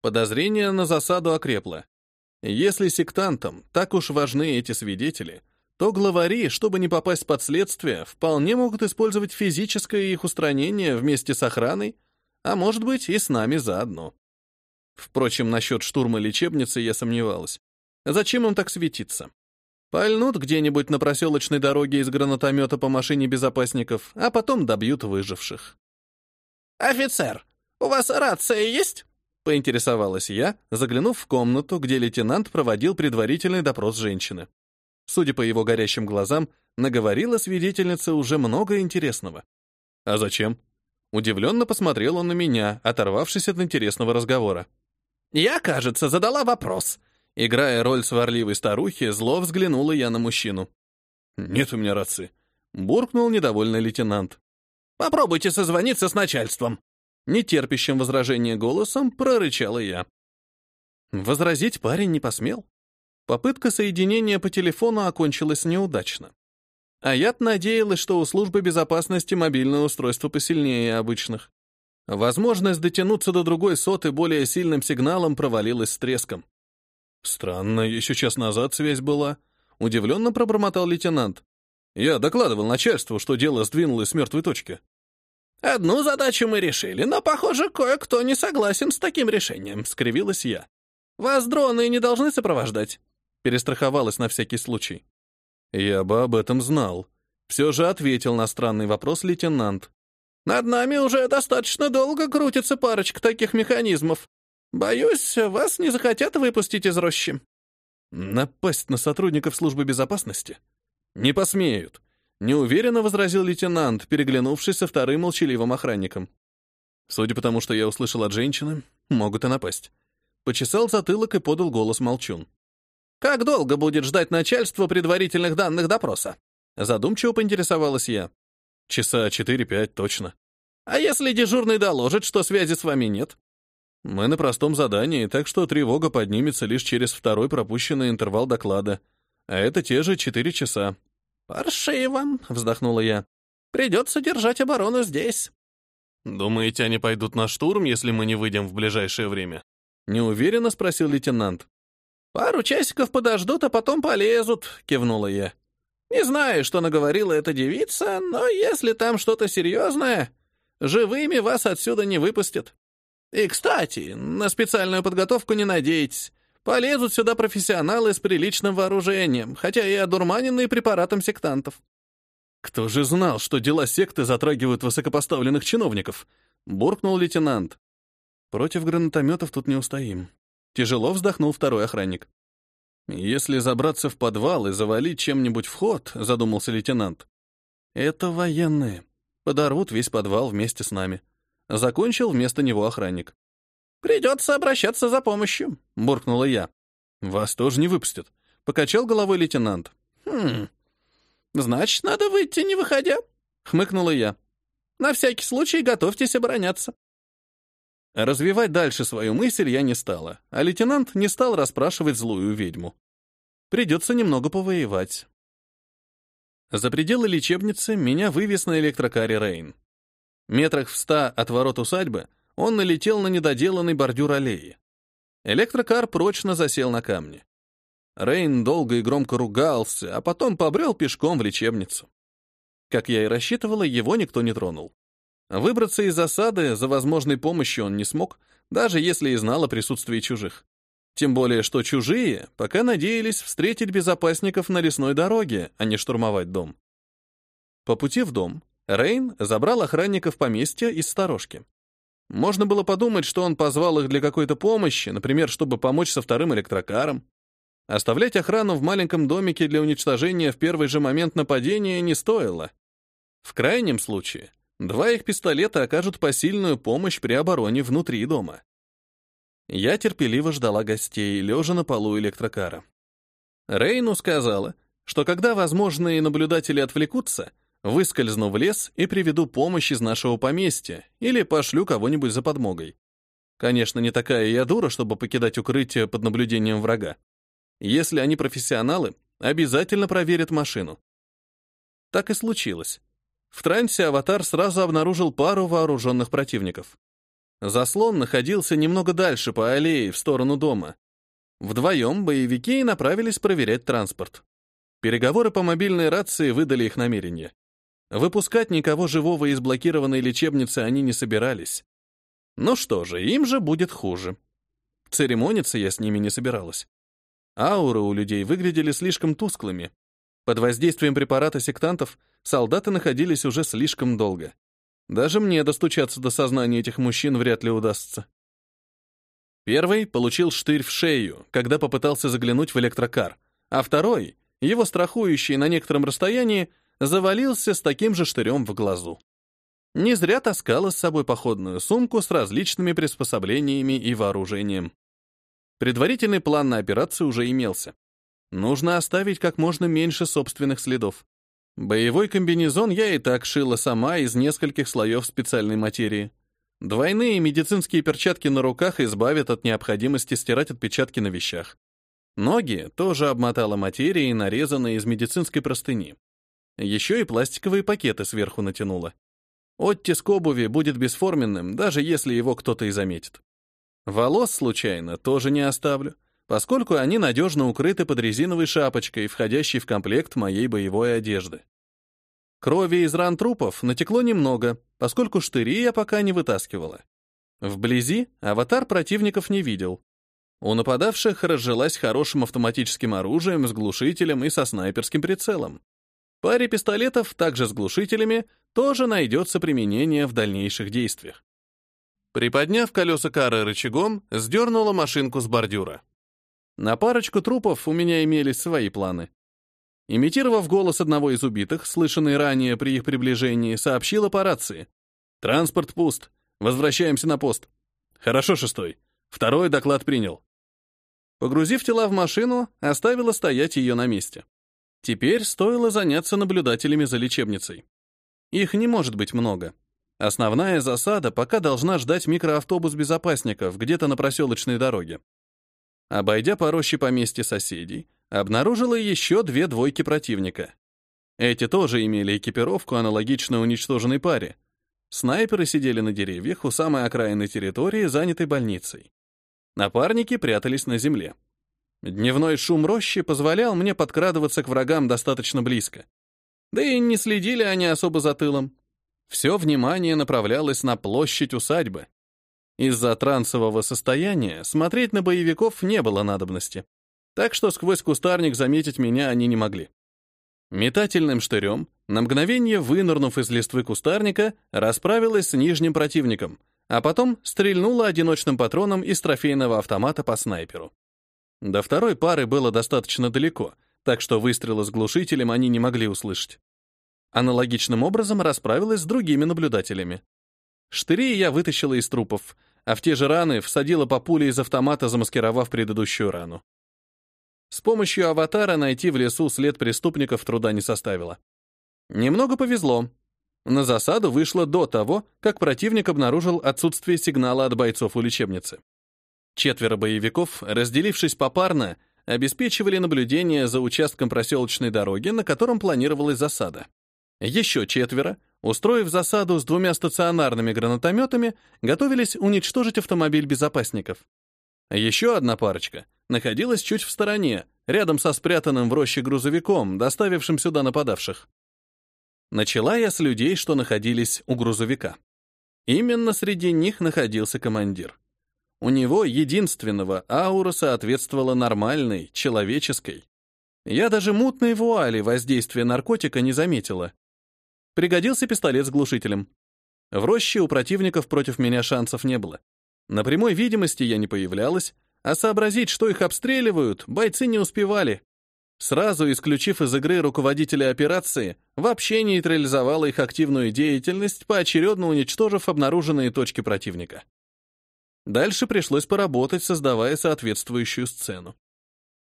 Подозрение на засаду окрепло. Если сектантам так уж важны эти свидетели, то главари, чтобы не попасть под следствие, вполне могут использовать физическое их устранение вместе с охраной, а может быть и с нами заодно. Впрочем, насчет штурма лечебницы я сомневалась. Зачем им так светиться? Пальнут где-нибудь на проселочной дороге из гранатомета по машине безопасников, а потом добьют выживших. «Офицер, у вас рация есть?» — поинтересовалась я, заглянув в комнату, где лейтенант проводил предварительный допрос женщины. Судя по его горящим глазам, наговорила свидетельница уже много интересного. «А зачем?» Удивленно посмотрел он на меня, оторвавшись от интересного разговора. «Я, кажется, задала вопрос». Играя роль сварливой старухи, зло взглянула я на мужчину. «Нет у меня рации», — буркнул недовольный лейтенант. «Попробуйте созвониться с начальством». Нетерпящим возражения голосом прорычала я. Возразить парень не посмел. Попытка соединения по телефону окончилась неудачно. А я надеялась, что у службы безопасности мобильное устройство посильнее обычных. Возможность дотянуться до другой соты более сильным сигналом провалилась с треском. «Странно, еще час назад связь была», — удивленно пробормотал лейтенант. «Я докладывал начальству, что дело сдвинулось с мертвой точки». «Одну задачу мы решили, но, похоже, кое-кто не согласен с таким решением», — скривилась я. «Вас дроны не должны сопровождать?» Перестраховалась на всякий случай. Я бы об этом знал. Все же ответил на странный вопрос лейтенант. Над нами уже достаточно долго крутится парочка таких механизмов. Боюсь, вас не захотят выпустить из рощи. Напасть на сотрудников службы безопасности? Не посмеют. Неуверенно возразил лейтенант, переглянувшись со вторым молчаливым охранником. Судя по тому, что я услышал от женщины, могут и напасть. Почесал затылок и подал голос молчун. Как долго будет ждать начальство предварительных данных допроса? Задумчиво поинтересовалась я. Часа четыре-пять точно. А если дежурный доложит, что связи с вами нет? Мы на простом задании, так что тревога поднимется лишь через второй пропущенный интервал доклада. А это те же четыре часа. «Паршиво», — вздохнула я. «Придется держать оборону здесь». «Думаете, они пойдут на штурм, если мы не выйдем в ближайшее время?» Неуверенно спросил лейтенант. «Пару часиков подождут, а потом полезут», — кивнула я. «Не знаю, что наговорила эта девица, но если там что-то серьезное, живыми вас отсюда не выпустят. И, кстати, на специальную подготовку не надейтесь. Полезут сюда профессионалы с приличным вооружением, хотя и одурманенные препаратом сектантов». «Кто же знал, что дела секты затрагивают высокопоставленных чиновников?» — буркнул лейтенант. «Против гранатометов тут не устоим. Тяжело вздохнул второй охранник. «Если забраться в подвал и завалить чем-нибудь вход», — задумался лейтенант. «Это военные. Подорвут весь подвал вместе с нами». Закончил вместо него охранник. «Придется обращаться за помощью», — буркнула я. «Вас тоже не выпустят», — покачал головой лейтенант. «Хм, значит, надо выйти, не выходя», — хмыкнула я. «На всякий случай готовьтесь обороняться». Развивать дальше свою мысль я не стала, а лейтенант не стал расспрашивать злую ведьму. Придется немного повоевать. За пределы лечебницы меня вывез на электрокаре Рейн. Метрах в ста от ворот усадьбы он налетел на недоделанный бордюр аллеи. Электрокар прочно засел на камне. Рейн долго и громко ругался, а потом побрел пешком в лечебницу. Как я и рассчитывала, его никто не тронул. Выбраться из засады за возможной помощью он не смог, даже если и знал о присутствии чужих. Тем более, что чужие пока надеялись встретить безопасников на лесной дороге, а не штурмовать дом. По пути в дом Рейн забрал охранников поместья из сторожки. Можно было подумать, что он позвал их для какой-то помощи, например, чтобы помочь со вторым электрокаром. Оставлять охрану в маленьком домике для уничтожения в первый же момент нападения не стоило. В крайнем случае, Два их пистолета окажут посильную помощь при обороне внутри дома. Я терпеливо ждала гостей, лежа на полу электрокара. Рейну сказала, что когда возможные наблюдатели отвлекутся, выскользну в лес и приведу помощь из нашего поместья или пошлю кого-нибудь за подмогой. Конечно, не такая я дура, чтобы покидать укрытие под наблюдением врага. Если они профессионалы, обязательно проверят машину. Так и случилось. В трансе аватар сразу обнаружил пару вооруженных противников. Заслон находился немного дальше по аллее, в сторону дома. Вдвоем боевики направились проверять транспорт. Переговоры по мобильной рации выдали их намерение. Выпускать никого живого из блокированной лечебницы они не собирались. Ну что же, им же будет хуже. Церемониться я с ними не собиралась. Ауры у людей выглядели слишком тусклыми. Под воздействием препарата сектантов солдаты находились уже слишком долго. Даже мне достучаться до сознания этих мужчин вряд ли удастся. Первый получил штырь в шею, когда попытался заглянуть в электрокар, а второй, его страхующий на некотором расстоянии, завалился с таким же штырем в глазу. Не зря таскала с собой походную сумку с различными приспособлениями и вооружением. Предварительный план на операцию уже имелся. Нужно оставить как можно меньше собственных следов. Боевой комбинезон я и так шила сама из нескольких слоев специальной материи. Двойные медицинские перчатки на руках избавят от необходимости стирать отпечатки на вещах. Ноги тоже обмотала материей, нарезанной из медицинской простыни. Еще и пластиковые пакеты сверху натянула. Оттиск обуви будет бесформенным, даже если его кто-то и заметит. Волос, случайно, тоже не оставлю поскольку они надежно укрыты под резиновой шапочкой, входящей в комплект моей боевой одежды. Крови из ран трупов натекло немного, поскольку штыри я пока не вытаскивала. Вблизи аватар противников не видел. У нападавших разжилась хорошим автоматическим оружием с глушителем и со снайперским прицелом. Паре пистолетов, также с глушителями, тоже найдется применение в дальнейших действиях. Приподняв колеса кары рычагом, сдернула машинку с бордюра. На парочку трупов у меня имелись свои планы. Имитировав голос одного из убитых, слышанный ранее при их приближении, сообщила по рации. «Транспорт пуст. Возвращаемся на пост». «Хорошо, шестой. Второй доклад принял». Погрузив тела в машину, оставила стоять ее на месте. Теперь стоило заняться наблюдателями за лечебницей. Их не может быть много. Основная засада пока должна ждать микроавтобус безопасников где-то на проселочной дороге. Обойдя по роще поместья соседей, обнаружила еще две двойки противника. Эти тоже имели экипировку, аналогичную уничтоженной паре. Снайперы сидели на деревьях у самой окраины территории, занятой больницей. Напарники прятались на земле. Дневной шум рощи позволял мне подкрадываться к врагам достаточно близко. Да и не следили они особо за тылом. Все внимание направлялось на площадь усадьбы, из-за трансового состояния смотреть на боевиков не было надобности. Так что сквозь кустарник заметить меня они не могли. Метательным штырем, на мгновение вынырнув из листвы кустарника, расправилась с нижним противником, а потом стрельнула одиночным патроном из трофейного автомата по снайперу. До второй пары было достаточно далеко, так что выстрелы с глушителем они не могли услышать. Аналогичным образом расправилась с другими наблюдателями. Штыри я вытащила из трупов, а в те же раны всадила по пуле из автомата, замаскировав предыдущую рану. С помощью аватара найти в лесу след преступников труда не составило. Немного повезло. На засаду вышло до того, как противник обнаружил отсутствие сигнала от бойцов у лечебницы. Четверо боевиков, разделившись попарно, обеспечивали наблюдение за участком проселочной дороги, на котором планировалась засада. Еще четверо, устроив засаду с двумя стационарными гранатометами, готовились уничтожить автомобиль безопасников. Еще одна парочка находилась чуть в стороне, рядом со спрятанным в роще грузовиком, доставившим сюда нападавших. Начала я с людей, что находились у грузовика. Именно среди них находился командир. У него единственного аура соответствовала нормальной, человеческой. Я даже мутной вуали воздействия наркотика не заметила. Пригодился пистолет с глушителем. В роще у противников против меня шансов не было. На прямой видимости я не появлялась, а сообразить, что их обстреливают, бойцы не успевали. Сразу исключив из игры руководителя операции, вообще нейтрализовала их активную деятельность, поочередно уничтожив обнаруженные точки противника. Дальше пришлось поработать, создавая соответствующую сцену.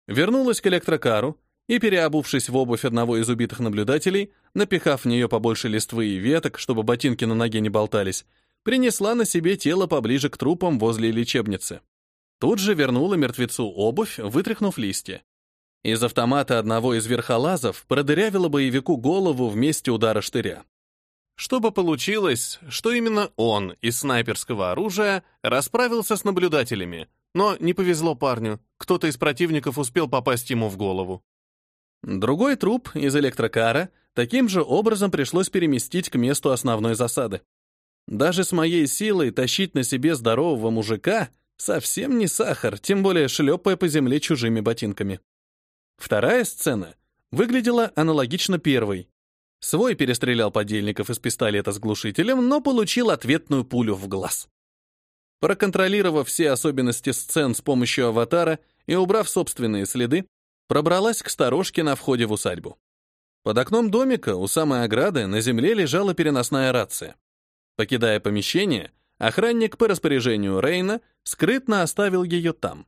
Вернулась к электрокару, и, переобувшись в обувь одного из убитых наблюдателей, напихав в нее побольше листвы и веток, чтобы ботинки на ноге не болтались, принесла на себе тело поближе к трупам возле лечебницы. Тут же вернула мертвецу обувь, вытряхнув листья. Из автомата одного из верхолазов продырявила боевику голову вместе удара штыря. Чтобы получилось, что именно он из снайперского оружия расправился с наблюдателями, но не повезло парню, кто-то из противников успел попасть ему в голову. Другой труп из электрокара таким же образом пришлось переместить к месту основной засады. Даже с моей силой тащить на себе здорового мужика совсем не сахар, тем более шлепая по земле чужими ботинками. Вторая сцена выглядела аналогично первой. Свой перестрелял подельников из пистолета с глушителем, но получил ответную пулю в глаз. Проконтролировав все особенности сцен с помощью аватара и убрав собственные следы, пробралась к сторожке на входе в усадьбу. Под окном домика у самой ограды на земле лежала переносная рация. Покидая помещение, охранник по распоряжению Рейна скрытно оставил ее там.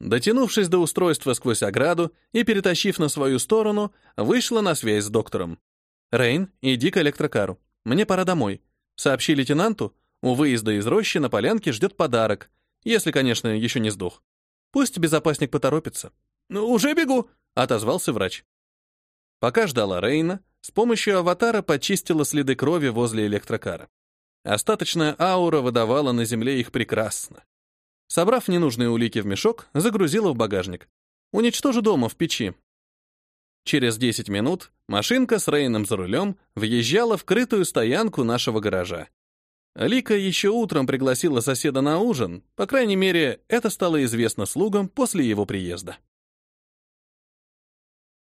Дотянувшись до устройства сквозь ограду и перетащив на свою сторону, вышла на связь с доктором. «Рейн, иди к электрокару. Мне пора домой. Сообщи лейтенанту, у выезда из рощи на полянке ждет подарок, если, конечно, еще не сдох. Пусть безопасник поторопится». «Ну, уже бегу», — отозвался врач. Пока ждала Рейна, с помощью аватара почистила следы крови возле электрокара. Остаточная аура выдавала на земле их прекрасно. Собрав ненужные улики в мешок, загрузила в багажник. Уничтожу дома в печи. Через 10 минут машинка с Рейном за рулем въезжала в крытую стоянку нашего гаража. Лика еще утром пригласила соседа на ужин, по крайней мере, это стало известно слугам после его приезда.